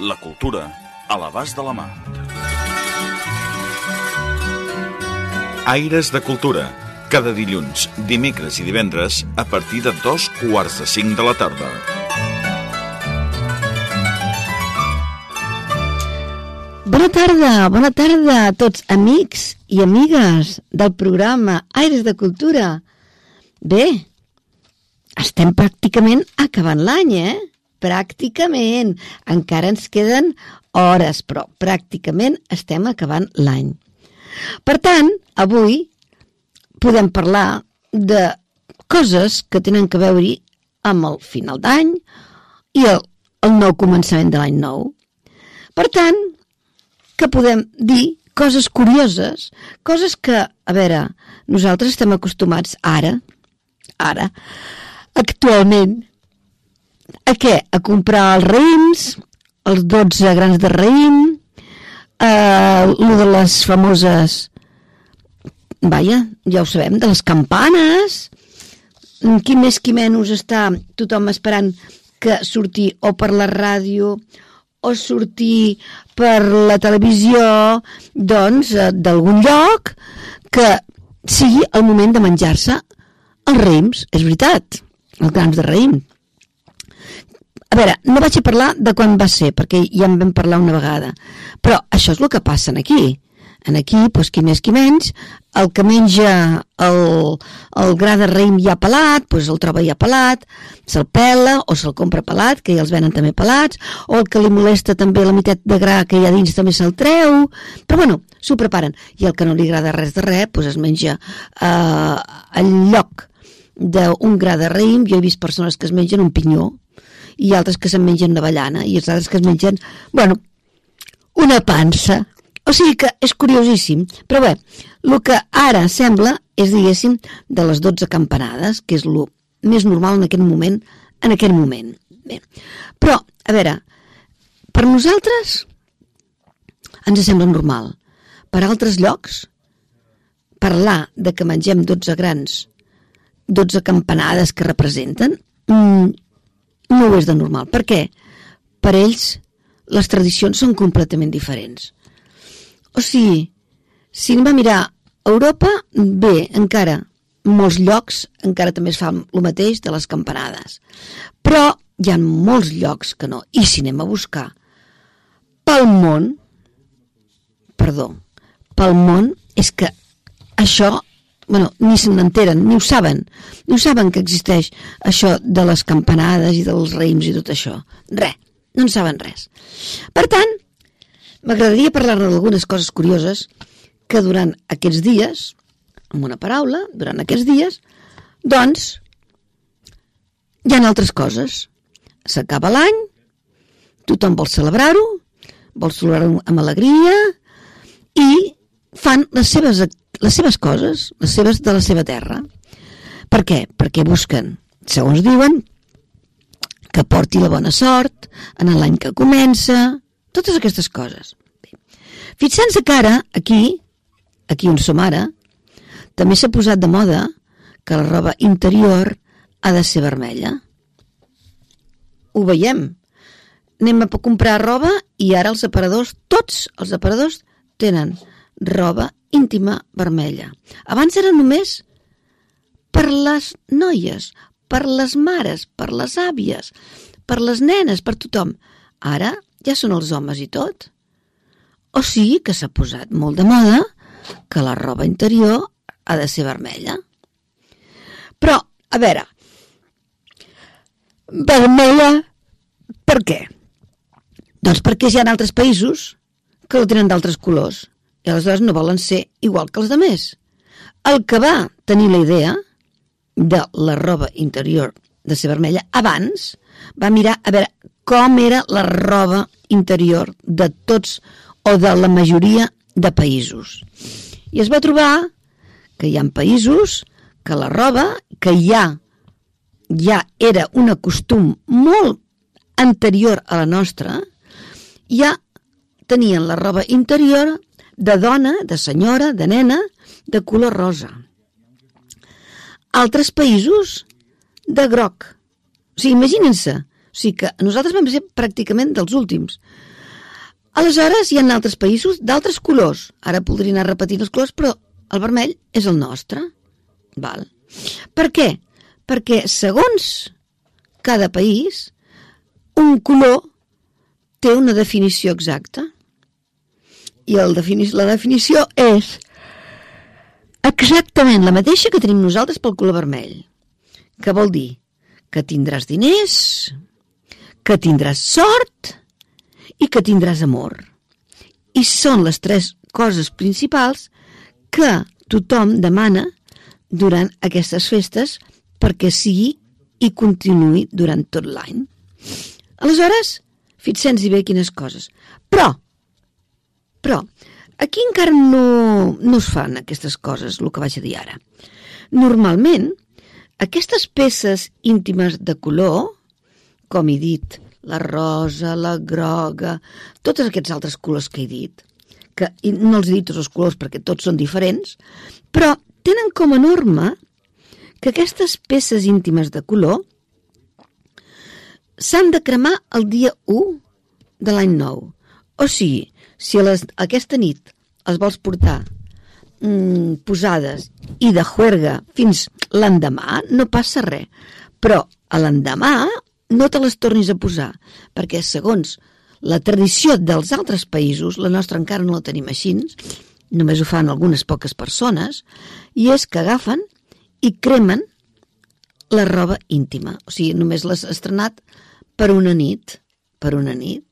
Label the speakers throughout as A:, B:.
A: La cultura a l'abast de la mà. Aires de Cultura. Cada dilluns, dimecres i divendres a partir de dos quarts de cinc de la tarda.
B: Bona tarda, bona tarda a tots amics i amigues del programa Aires de Cultura. Bé, estem pràcticament acabant l'any, eh? Pràcticament. Encara ens queden hores, però pràcticament estem acabant l'any. Per tant, avui podem parlar de coses que tenen que veure amb el final d'any i el, el nou començament de l'any nou. Per tant, que podem dir coses curioses, coses que, a veure, nosaltres estem acostumats ara, ara, actualment, a què? A comprar els raïms, els 12 grans de raïm, eh, lo de les famoses, vaja, ja ho sabem, de les campanes, qui més qui menys està tothom esperant que surti o per la ràdio o sortir per la televisió, doncs, eh, d'algun lloc que sigui el moment de menjar-se els raïms, és veritat, els grans de raïm. A veure, no vaig a parlar de quan va ser, perquè ja en vam parlar una vegada, però això és el que passa aquí. En aquí, doncs, qui més qui menys, el que menja el, el gra de raïm ja pelat, doncs el troba ja pelat, se'l pela o se'l compra pelat, que ja els venen també pelats, o el que li molesta també la meitat de gra que hi ha dins també se'l treu, però bueno, s'ho preparen. I el que no li agrada res de res, doncs es menja eh, al lloc d'un gra de raïm, jo he vist persones que es mengen un pinyó, i altres que se'n mengen una avellana, i els altres que es mengen, bueno, una pansa, o sigui que és curiosíssim, però bé, el que ara sembla és, diguéssim, de les 12 campanades, que és el més normal en aquest moment, en aquest moment. Bé. Però, a veure, per nosaltres ens sembla normal. Per altres llocs, parlar de que mengem 12 grans, 12 campanades que representen, mmm, no ho és de normal. Per què? Per ells les tradicions són completament diferents. O sigui, si anem a mirar Europa, bé, encara, molts llocs encara també es fa el mateix de les campanades. Però hi ha molts llocs que no. I si anem a buscar pel món, perdó, pel món, és que això, bueno, ni se n'enteren, ni ho saben, ni ho saben que existeix això de les campanades i dels raïms i tot això. Res, no en saben res. Per tant, M'agradaria parlar d'algunes coses curioses que durant aquests dies, amb una paraula, durant aquests dies, doncs, hi ha altres coses. S'acaba l'any, tothom vol celebrar-ho, vol celebrar-ho amb alegria i fan les seves, les seves coses, les seves de la seva terra. Per què? Perquè busquen, segons diuen, que porti la bona sort en l'any que comença, totes aquestes coses. Fixant-se que ara, aquí, aquí on som ara, també s'ha posat de moda que la roba interior ha de ser vermella. Ho veiem. Anem a comprar roba i ara els aparadors, tots els aparadors, tenen roba íntima vermella. Abans era només per les noies, per les mares, per les àvies, per les nenes, per tothom. Ara ja són els homes i tot. O sigui que s'ha posat molt de moda que la roba interior ha de ser vermella. Però, a veure, vermella per què? Doncs perquè hi ha altres països que la tenen d'altres colors i aleshores no volen ser igual que els de més. El que va tenir la idea de la roba interior de ser vermella abans va mirar a veure com era la roba interior de tots o de la majoria de països. I es va trobar que hi ha països que la roba, que ja, ja era un costum molt anterior a la nostra, ja tenien la roba interior de dona, de senyora, de nena, de color rosa. Altres països, de groc. O sigui, imaginen-se. O sigui que nosaltres vam ser pràcticament dels últims. Aleshores, hi ha altres països d'altres colors. Ara podria anar repetint els colors, però el vermell és el nostre. Val. Per què? Perquè segons cada país, un color té una definició exacta. I el defini la definició és exactament la mateixa que tenim nosaltres pel color vermell. Que vol dir que tindràs diners, que tindràs sort i que tindràs amor. I són les tres coses principals que tothom demana durant aquestes festes perquè sigui i continuï durant tot l'any. Aleshores, fixem-hi bé quines coses. Però, però, Aquí encara no, no es fan aquestes coses, el que vaig a dir ara. Normalment, aquestes peces íntimes de color, com he dit, la rosa, la groga, tots aquests altres colors que he dit, que no els he dit tots els colors perquè tots són diferents, però tenen com a norma que aquestes peces íntimes de color s'han de cremar el dia 1 de l'any nou. O sigui, si les, aquesta nit els vols portar mm, posades i de juerga fins l'endemà, no passa res. Però a l'endemà no te les tornis a posar, perquè segons la tradició dels altres països, la nostra encara no la tenim així, només ho fan algunes poques persones, i és que agafen i cremen la roba íntima. O sigui, només l'has estrenat per una nit, per una nit.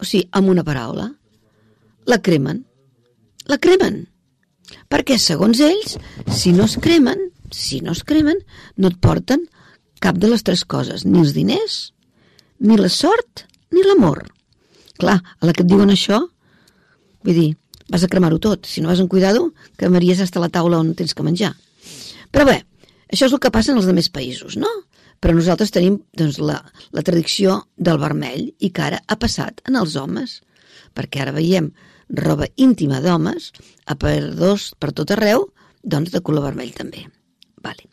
B: O sigui, amb una paraula la cremen. La cremen. Perquè, segons ells, si no es cremen, si no es cremen, no et porten cap de les tres coses, ni els diners, ni la sort, ni l'amor. Clar, a la que et diuen això, vull dir, vas a cremar-ho tot. Si no vas en cuidado, cremaries hasta la taula on tens que menjar. Però bé, això és el que passa en els altres països, no? Però nosaltres tenim doncs, la, la tradició del vermell i que ara ha passat en els homes, perquè ara veiem roba íntima d'homes, a per tot arreu, doncs de color vermell també. Vale.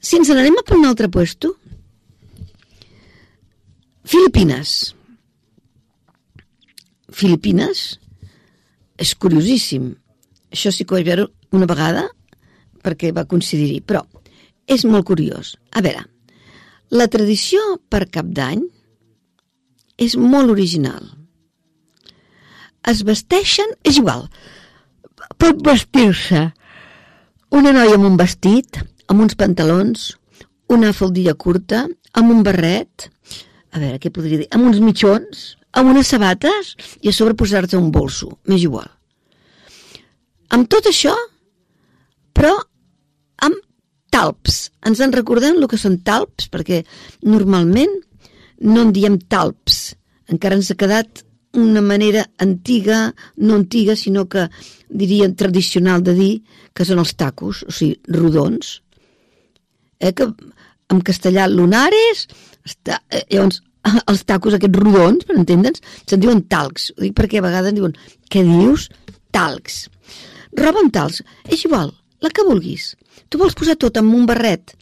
B: Si ens n'anem a per un altre puesto, Filipines. Filipines és curiosíssim. Això sí que ho vaig veure una vegada perquè va coincidir-hi, però és molt curiós. A veure, la tradició per cap d'any és molt original es vesteixen, és igual, pot vestir-se una noia amb un vestit, amb uns pantalons, una faldilla curta, amb un barret, a veure, què podria dir, amb uns mitjons, amb unes sabates i a sobre posar-te un bolso, m'és igual. Amb tot això, però amb talps. Ens en recordem el que són talps, perquè normalment no en diem talps. Encara ens ha quedat una manera antiga, no antiga, sinó que diríem tradicional de dir que són els tacos, o sigui, rodons. Eh, que en castellà lunares, està, eh, llavors els tacos aquests rodons, per entendre'ns, se'n diuen talcs. Ho dic perquè a vegades diuen, què dius? Talcs. Amb talcs. És igual, la que vulguis. Tu vols posar tot amb un barret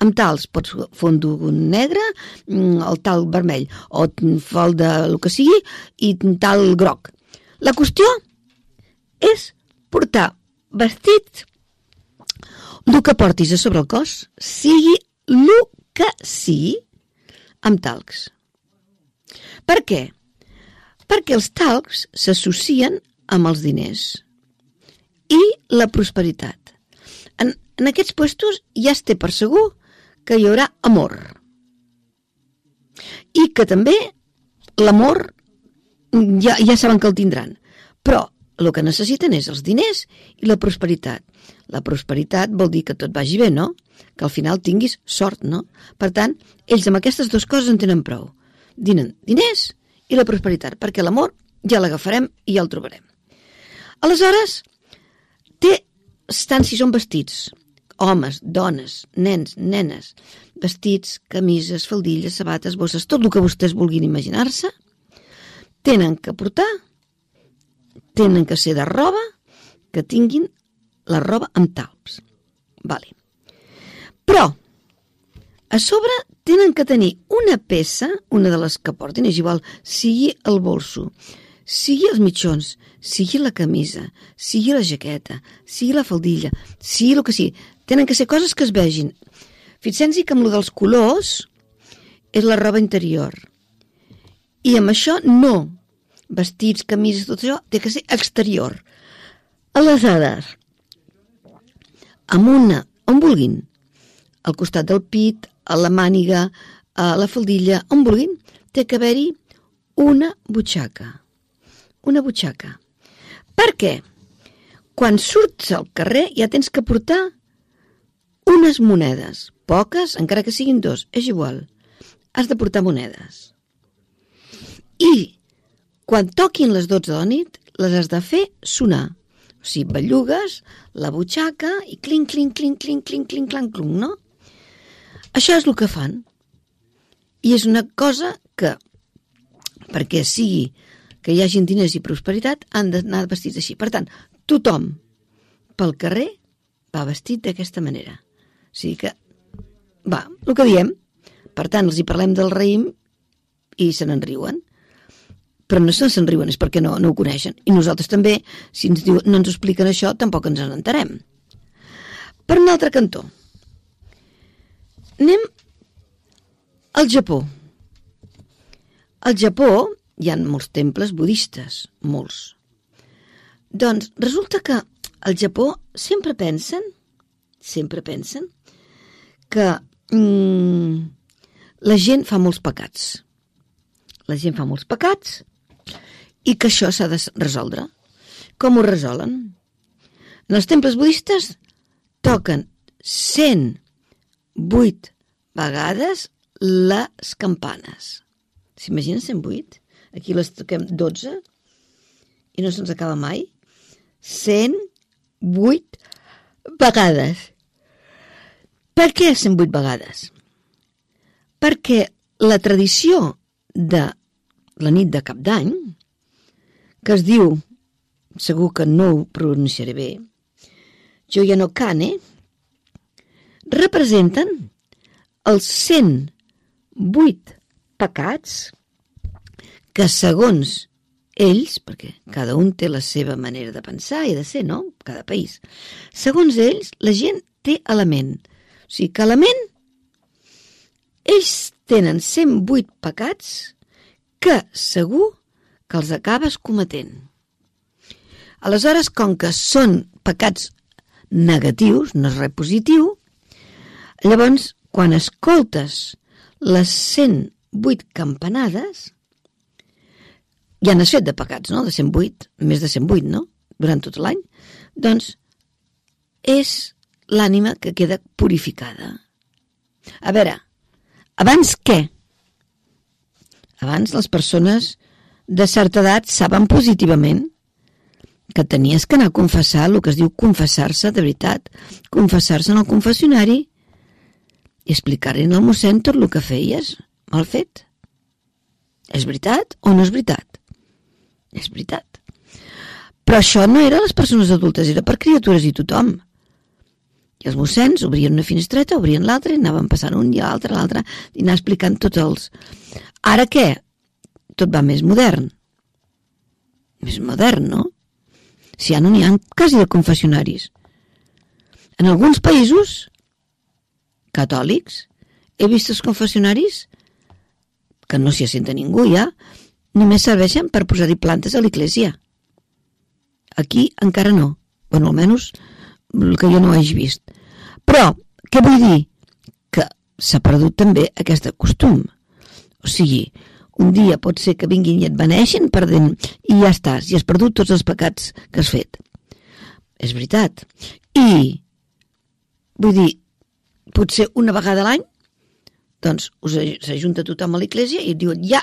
B: amb tals pots fondo negre, mm, el tal vermell, o fol de el que sigui, i tal groc. La qüestió és portar vestit el que portis a sobre el cos, sigui el que sigui, amb talcs. Per què? Perquè els talcs s'associen amb els diners i la prosperitat. En, en aquests puestos ja es té per segur que hi haurà amor. I que també l'amor ja, ja saben que el tindran. Però el que necessiten és els diners i la prosperitat. La prosperitat vol dir que tot vagi bé, no? Que al final tinguis sort, no? Per tant, ells amb aquestes dues coses en tenen prou. dinen diners i la prosperitat, perquè l'amor ja l'agafarem i ja el trobarem. Aleshores, té, tant si són vestits, homes, dones, nens, nenes, vestits, camises, faldilles, sabates, bosses, tot el que vostès vulguin imaginar-se, tenen que portar, tenen que ser de roba, que tinguin la roba amb talps. Vale. Però, a sobre tenen que tenir una peça, una de les que portin, és igual, sigui el bolso, sigui els mitjons, sigui la camisa, sigui la jaqueta, sigui la faldilla, sigui el que sigui. Tenen que ser coses que es vegin. Fixem-hi que amb lo dels colors és la roba interior. I amb això no. Vestits, camises, tot això, té que ser exterior. Aleshores, amb una, on vulguin, al costat del pit, a la màniga, a la faldilla, on vulguin, té que haver-hi una butxaca. Una butxaca. Per què? Quan surts al carrer ja tens que portar unes monedes, poques, encara que siguin dos, és igual. Has de portar monedes. I quan toquin les 12 de la nit, les has de fer sonar. O sigui, bellugues, la butxaca i clinc, clinc, clinc, clinc, clinc, clinc, clinc, clinc, no? Això és el que fan. I és una cosa que, perquè sigui que hi hagin diners i prosperitat, han d'anar vestits així. Per tant, tothom pel carrer va vestit d'aquesta manera. O sigui que, va, el que diem. Per tant, els hi parlem del raïm i se n'enriuen. Però no se'n riuen, és perquè no, no ho coneixen. I nosaltres també, si ens diu, no ens expliquen això, tampoc ens en entarem. Per un altre cantó. Anem al Japó. Al Japó hi ha molts temples budistes, molts. Doncs resulta que al Japó sempre pensen, sempre pensen, que mm, la gent fa molts pecats. La gent fa molts pecats i que això s'ha de resoldre. Com ho resolen? En els temples budistes toquen 108 vegades les campanes. S'imaginen 108? Aquí les toquem 12 i no se'ns acaba mai. 108 vegades. Per què 108 vegades? Perquè la tradició de la nit de cap d'any, que es diu, segur que no ho pronunciaré bé, Joyano Kane, representen els 108 pecats que segons ells, perquè cada un té la seva manera de pensar i de ser, no? Cada país. Segons ells, la gent té element. O sigui que element, ells tenen 108 pecats que segur que els acabes cometent. Aleshores, com que són pecats negatius, no és res positiu, llavors, quan escoltes les 108 campanades, ja n'has fet de pecats, no?, de 108, més de 108, no?, durant tot l'any, doncs és l'ànima que queda purificada. A veure, abans què? Abans les persones de certa edat saben positivament que tenies que anar a confessar el que es diu confessar-se de veritat, confessar-se en el confessionari i explicar-li al mossèn tot el que feies mal fet. És veritat o no és veritat? És veritat. Però això no era les persones adultes, era per criatures i tothom. I els mossens obrien una finestreta, obrien l'altra, i anaven passant un i l'altre, l'altre, i anar explicant tots els... Ara què? Tot va més modern. Més modern, no? Si ja no n'hi ha quasi de confessionaris. En alguns països catòlics he vist els confessionaris que no s'hi assenta ningú ja, només serveixen per posar-hi plantes a l'església. Aquí encara no. Bueno, almenys el que jo no hagi vist. Però, què vull dir? Que s'ha perdut també aquest costum. O sigui, un dia pot ser que vinguin i et beneixin perdent i ja estàs, i has perdut tots els pecats que has fet. És veritat. I, vull dir, potser una vegada a l'any doncs s'ajunta tothom a l'església i diuen, ja,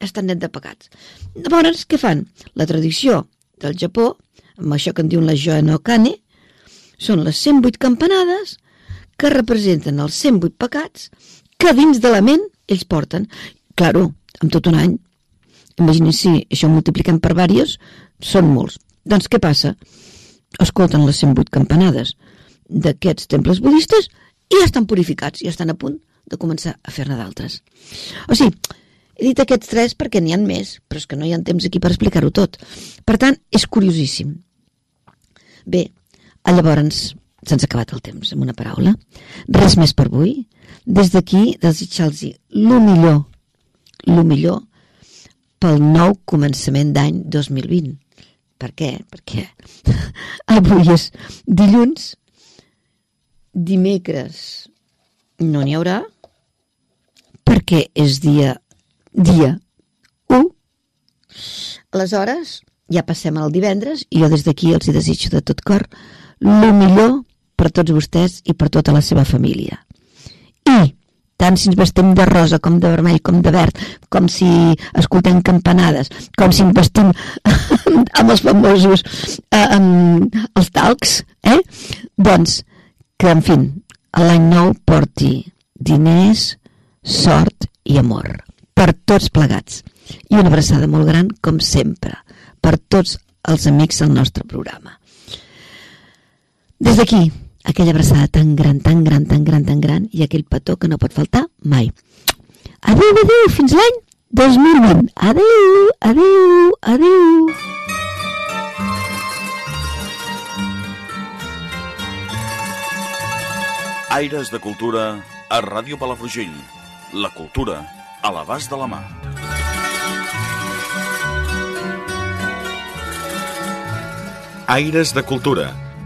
B: estan net de pecats. Llavors, què fan? La tradició del Japó, amb això que en diuen la Joa no Kane, són les 108 campanades que representen els 108 pecats que dins de la ment ells porten. Claro, amb tot un any. Imagini si això ho multipliquem per vàries, són molts. Doncs què passa? Escolten les 108 campanades d'aquests temples budistes i ja estan purificats, ja estan a punt de començar a fer-ne d'altres. O sigui, he dit aquests tres perquè n'hi han més, però és que no hi ha temps aquí per explicar-ho tot. Per tant, és curiosíssim. Bé, llavors se'ns ha acabat el temps, amb una paraula. Res més per avui. Des d'aquí, desitjar-los el millor, el millor pel nou començament d'any 2020. Per què? Perquè avui és dilluns, dimecres no n'hi haurà, perquè és dia dia 1. Aleshores, ja passem al divendres i jo des d'aquí els hi desitjo de tot cor el millor per tots vostès i per tota la seva família. I tant si ens vestim de rosa com de vermell com de verd, com si escoltem campanades, com si ens vestim amb els famosos eh, amb els talcs, eh? Doncs que, en fi, l'any nou porti diners, sort i amor per tots plegats. I una abraçada molt gran, com sempre, per tots els amics del nostre programa. Des d'aquí, aquella abraçada tan gran, tan gran, tan gran, tan gran, i aquell petó que no pot faltar mai. Adéu, adéu, fins l'any 2020. Adéu, adéu, adéu.
A: Aires de Cultura a Ràdio Palafrugell. La cultura a l'abast de la mà. Aires de Cultura,